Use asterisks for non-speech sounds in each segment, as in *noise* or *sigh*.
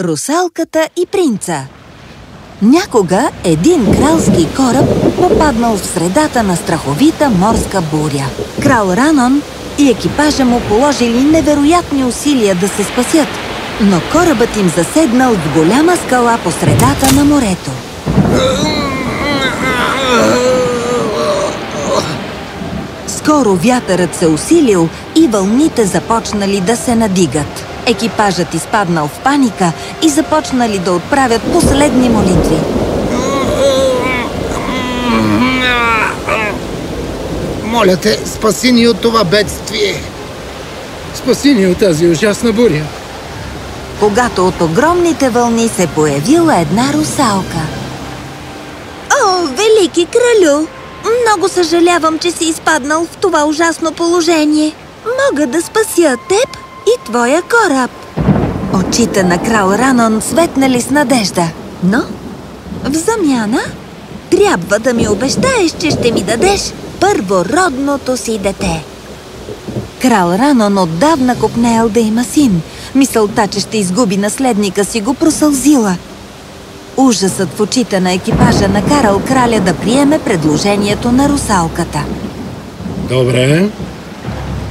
Русалката и принца Някога един кралски кораб попаднал в средата на страховита морска буря. Крал Ранон и екипажа му положили невероятни усилия да се спасят, но корабът им заседнал в голяма скала по средата на морето. Скоро вятърът се усилил и вълните започнали да се надигат. Екипажът изпаднал в паника и започнали да отправят последни молитви. Моля те, спаси ни от това бедствие! Спаси ни от тази ужасна буря! Когато от огромните вълни се появила една русалка. О, велики кралю! Много съжалявам, че си изпаднал в това ужасно положение. Мога да спася теб и твоя кораб. Очите на крал Ранон светнали с надежда. Но в замяна трябва да ми обещаеш, че ще ми дадеш първородното си дете. Крал Ранон отдавна копнеел да има син. Мисълта, че ще изгуби наследника си го просълзила. Ужасът в очите на екипажа накарал краля да приеме предложението на русалката. Добре,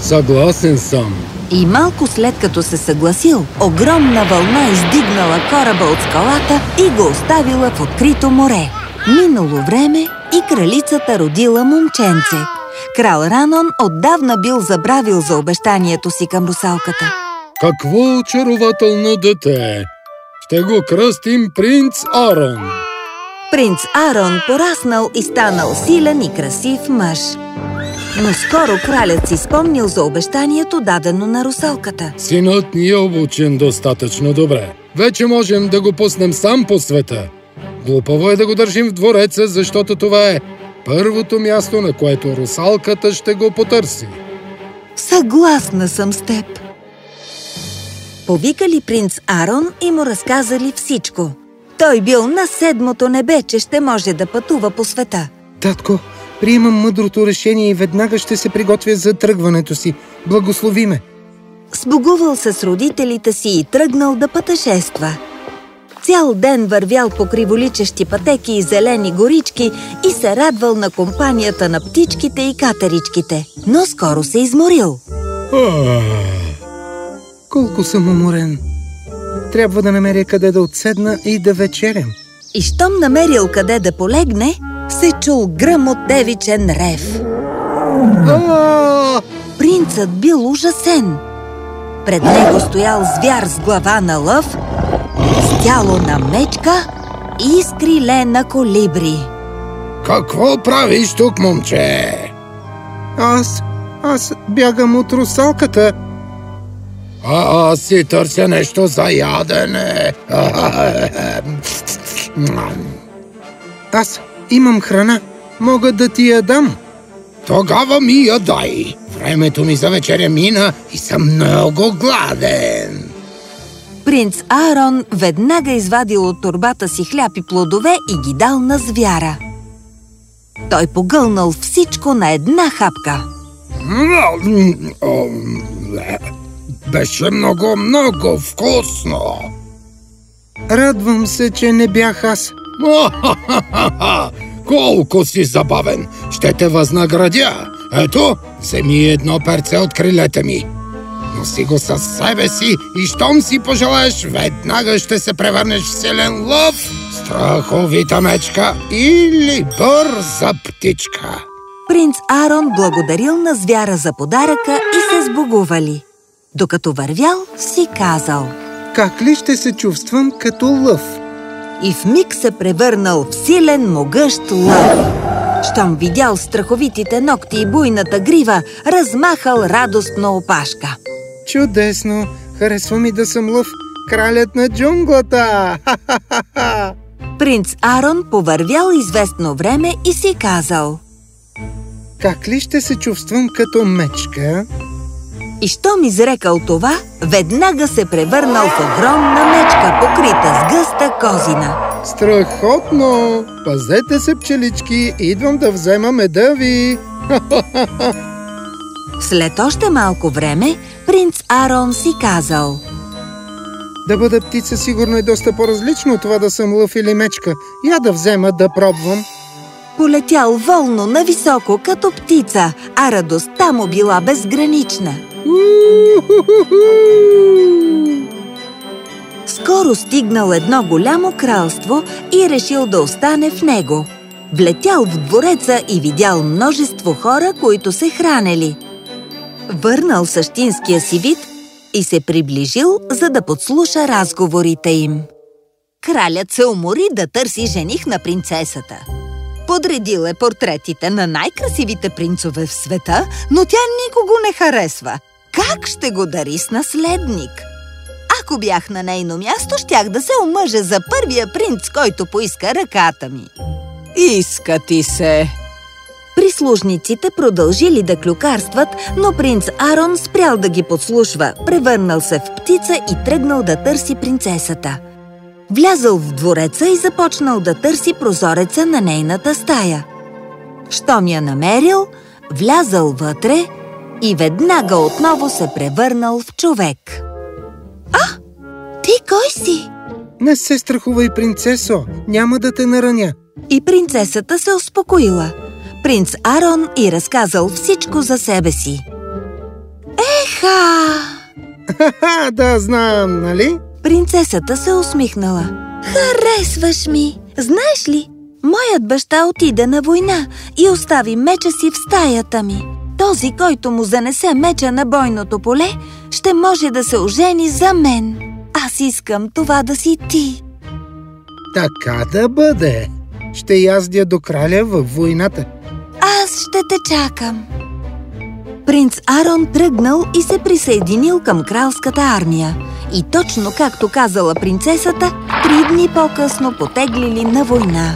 съгласен съм. И малко след като се съгласил, огромна вълна издигнала кораба от скалата и го оставила в открито море. Минало време и кралицата родила момченце. Крал Ранон отдавна бил забравил за обещанието си към русалката. Какво очарователно дете! Ще го кръстим принц Арон. Принц Арон пораснал и станал силен и красив мъж. Но скоро кралят си спомнил за обещанието, дадено на русалката. Синът ни е обучен достатъчно добре. Вече можем да го пуснем сам по света. Глупаво е да го държим в двореца, защото това е първото място, на което русалката ще го потърси. Съгласна съм с теб. Повикали принц Арон и му разказали всичко. Той бил на седмото небе, че ще може да пътува по света. Татко, приемам мъдрото решение и веднага ще се приготвя за тръгването си. Благослови ме! Сбогувал с родителите си и тръгнал да пътешества. Цял ден вървял по криволичещи пътеки и зелени горички и се радвал на компанията на птичките и катеричките, но скоро се изморил. Колко съм уморен! Трябва да намеря къде да отседна и да вечерям. И щом намерил къде да полегне, се чул гръм от девичен рев. Принцът бил ужасен. Пред него стоял звяр с глава на лъв, с тяло на мечка и с криле на колибри. Какво правиш тук, момче? Аз... аз бягам от русалката. А, аз си търся нещо за ядене. Аз имам храна. Мога да ти я дам. Тогава ми я дай. Времето ми за вечеря мина и съм много гладен. Принц Аарон веднага извадил от турбата си хляб и плодове и ги дал на звяра. Той погълнал всичко на една хапка. Беше много, много вкусно. Радвам се, че не бях аз. *laughs* Колко си забавен! Ще те възнаградя! Ето, вземи едно перце от крилете ми. Носи го със себе си и щом си пожелаеш, веднага ще се превърнеш в силен лъв, страховита мечка или бърза птичка. Принц Арон благодарил на звяра за подаръка и се сбогували. Докато вървял, си казал Как ли ще се чувствам като лъв? И в миг се превърнал в силен, могъщ лъв. Щом видял страховитите ногти и буйната грива, размахал радостно опашка. Чудесно! Харесва ми да съм лъв, кралят на джунглата! Ха-ха-ха! Принц Арон повървял известно време и си казал Как ли ще се чувствам като мечка? И щом изрекал това, веднага се превърнал в огромна мечка, покрита с гъста козина. Страхотно! Пазете се, пчелички, идвам да взема меда ви! След още малко време, принц Арон си казал Да бъда птица сигурно е доста по-различно от това да съм лъв или мечка. Я да взема да пробвам. Полетял волно нависоко като птица, а радостта му била безгранична. Скоро стигнал едно голямо кралство и решил да остане в него. Влетял в двореца и видял множество хора, които се хранели. Върнал същинския си вид и се приближил, за да подслуша разговорите им. Кралят се умори да търси жених на принцесата. Подредил е портретите на най-красивите принцове в света, но тя никого не харесва. Как ще го дари с наследник? Ако бях на нейно място, щях да се омъжа за първия принц, който поиска ръката ми. Иска ти се! Прислужниците продължили да клюкарстват, но принц Арон спрял да ги подслушва, превърнал се в птица и тръгнал да търси принцесата. Влязъл в двореца и започнал да търси прозореца на нейната стая. Щом я намерил, влязъл вътре и веднага отново се превърнал в човек. А, ти кой си? Не се страхувай, принцесо, няма да те нараня. И принцесата се успокоила. Принц Арон и разказал всичко за себе си. Еха! Ха-ха, да знам, нали? Принцесата се усмихнала. Харесваш ми! Знаеш ли, моят баща отиде на война и остави меча си в стаята ми. Този, който му занесе меча на бойното поле, ще може да се ожени за мен. Аз искам това да си ти. Така да бъде. Ще яздя до краля във войната. Аз ще те чакам. Принц Арон тръгнал и се присъединил към кралската армия. И точно както казала принцесата, три дни по-късно потеглили на война.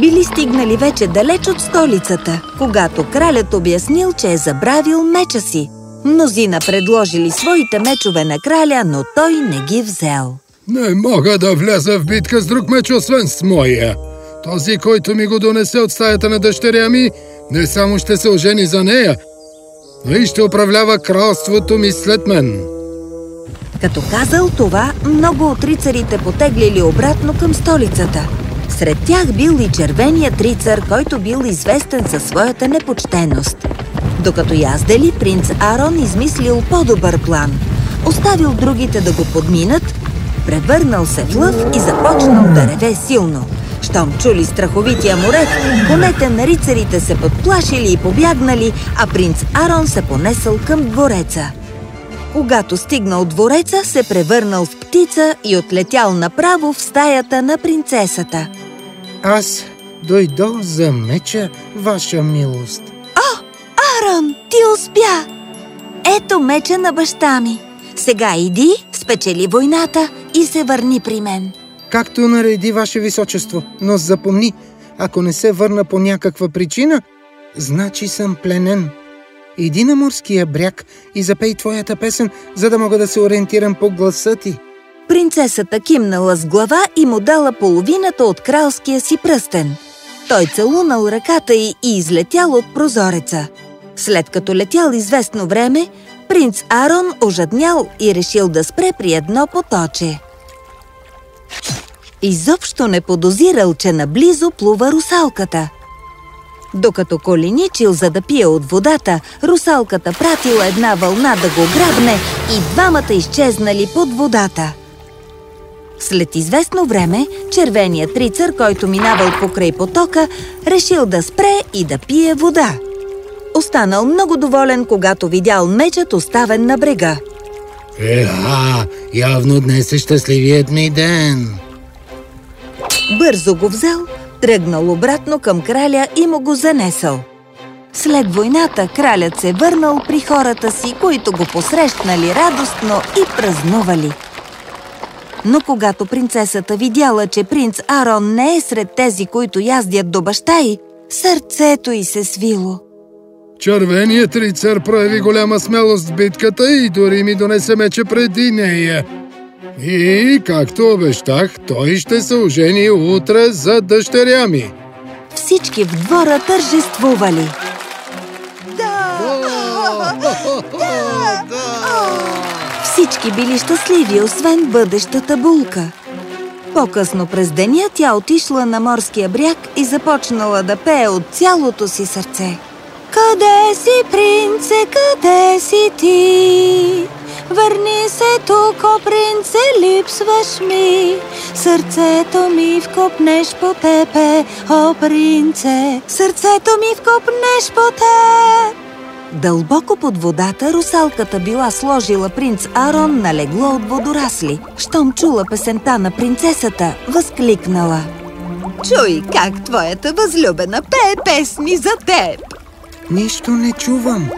Били стигнали вече далеч от столицата, когато кралят обяснил, че е забравил меча си. Мнозина предложили своите мечове на краля, но той не ги взел. Не мога да вляза в битка с друг меч, освен с моя. Този, който ми го донесе от стаята на дъщеря ми, не само ще се ожени за нея, но и ще управлява кралството ми след мен. Като казал това, много от рицарите потеглили обратно към столицата. Сред тях бил и червеният рицар, който бил известен със своята непочтеност. Докато яздели, принц Арон измислил по-добър план. Оставил другите да го подминат, превърнал се в лъв и започнал да реве силно. Щом чули страховития му рев, конете на рицарите се подплашили и побягнали, а принц Арон се понесъл към двореца. Когато стигнал двореца, се превърнал в птица и отлетял направо в стаята на принцесата. Аз дойдох за меча, ваша милост. О, Арон, ти успя! Ето меча на баща ми. Сега иди, спечели войната и се върни при мен. Както нареди ваше височество, но запомни, ако не се върна по някаква причина, значи съм пленен. Иди на морския бряг и запей твоята песен, за да мога да се ориентирам по гласа ти. Принцесата кимнала с глава и му дала половината от кралския си пръстен. Той целунал ръката й и излетял от прозореца. След като летял известно време, принц Арон ожаднял и решил да спре при едно поточе. Изобщо не подозирал, че наблизо плува русалката. Докато коленичил за да пие от водата, русалката пратила една вълна да го грабне и двамата изчезнали под водата. След известно време, червеният рицар, който минавал покрай потока, решил да спре и да пие вода. Останал много доволен, когато видял мечът оставен на брега. Еха, явно днес е щастливият ми ден. Бързо го взел, тръгнал обратно към краля и му го занесъл. След войната кралят се върнал при хората си, които го посрещнали радостно и празнували. Но когато принцесата видяла, че принц Арон не е сред тези, които яздят до баща й, сърцето й се свило. Червеният рицар прояви голяма смелост в битката и дори ми донесе меча преди нея. И, както обещах, той ще се ожени утре за дъщеря ми. Всички в двора тържествували. *laughs* Всички били щастливи, освен бъдещата булка. По-късно през деня тя отишла на морския бряг и започнала да пее от цялото си сърце. Къде си, принце, къде си ти? Върни се тук, о принце, липсваш ми. Сърцето ми вкопнеш по тебе, о принце. Сърцето ми вкопнеш по теб. Дълбоко под водата русалката била сложила принц Арон на легло от водорасли. Щом чула песента на принцесата, възкликнала. Чуй как твоята възлюбена пее песни за теб. Нищо не чувам.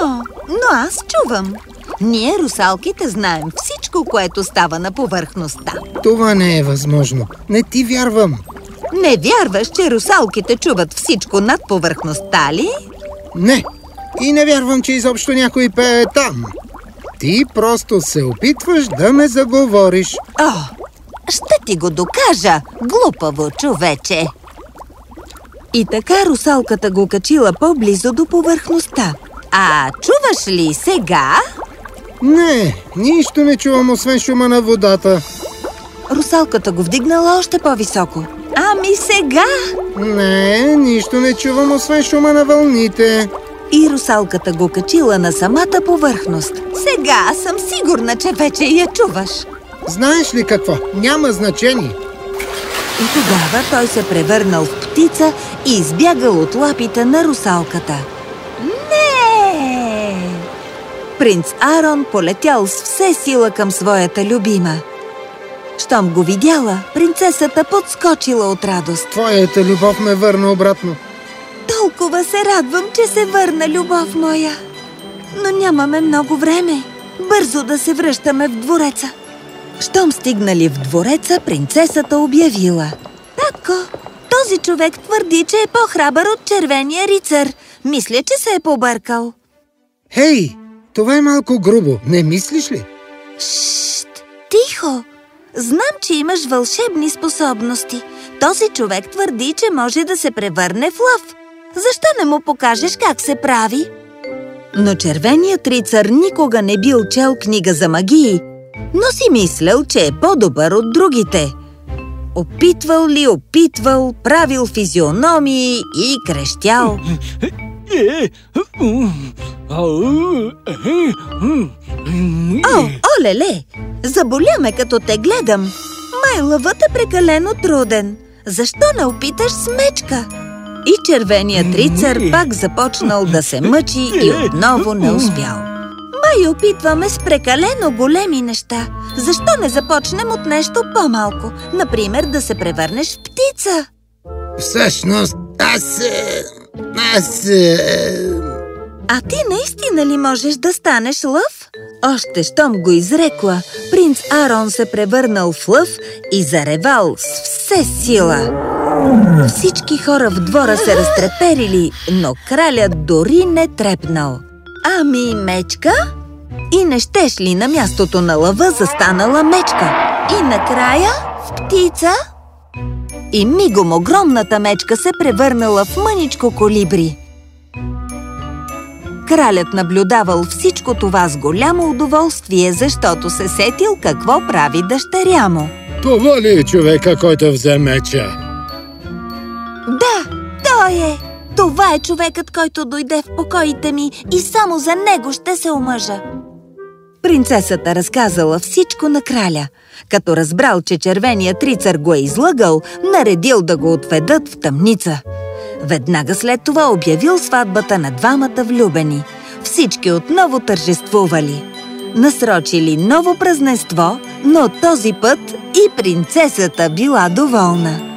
О, но аз чувам. Ние, русалките, знаем всичко, което става на повърхността. Това не е възможно. Не ти вярвам. Не вярваш, че русалките чуват всичко над повърхността ли? Не. И не вярвам, че изобщо някой пее там. Ти просто се опитваш да ме заговориш. О, ще ти го докажа, глупаво човече. И така русалката го качила по-близо до повърхността. А чуваш ли сега? Не, нищо не чувам, освен шума на водата. Русалката го вдигнала още по-високо. Ами сега? Не, нищо не чувам, освен шума на вълните. И русалката го качила на самата повърхност. Сега съм сигурна, че вече я чуваш. Знаеш ли какво? Няма значение. И тогава той се превърнал в птица и избягал от лапите на русалката. Не! Принц Арон полетял с все сила към своята любима. Щом го видяла, принцесата подскочила от радост. Твоята любов ме върна обратно. Толкова се радвам, че се върна, любов моя. Но нямаме много време. Бързо да се връщаме в двореца. Щом стигнали в двореца, принцесата обявила. Татко, този човек твърди, че е по-храбър от червения рицар. Мисля, че се е побъркал. Хей, това е малко грубо, не мислиш ли? Шшт, тихо! Знам, че имаш вълшебни способности. Този човек твърди, че може да се превърне в лъв. Защо не му покажеш как се прави? Но червеният рицар никога не бил чел книга за магии, но си мислял, че е по-добър от другите. Опитвал ли, опитвал, правил физиономии и крещял. О, олеле! Заболя ме, като те гледам. Май лъвът е прекалено труден. Защо не опиташ с мечка? И червеният рицар пак започнал да се мъчи и отново не успял. Май опитваме с прекалено големи неща. Защо не започнем от нещо по-малко? Например, да се превърнеш в птица. Всъщност, аз... е, Аз... е, А ти наистина ли можеш да станеш лъв? Още щом го изрекла, принц Арон се превърнал в лъв и заревал с все сила. Всички хора в двора се разтреперили, но кралят дори не трепнал. Ами мечка? И не щеш ли на мястото на лъва застанала мечка? И накрая в птица? И мигом огромната мечка се превърнала в мъничко колибри. Кралят наблюдавал всичко това с голямо удоволствие, защото се сетил какво прави дъщеря му. Това ли е човека, който взе меча? Да, той е! Това е човекът, който дойде в покоите ми и само за него ще се омъжа. Принцесата разказала всичко на краля. Като разбрал, че червеният рицар го е излъгал, наредил да го отведат в тъмница. Веднага след това обявил сватбата на двамата влюбени. Всички отново тържествували. Насрочили ново празненство, но този път и принцесата била доволна.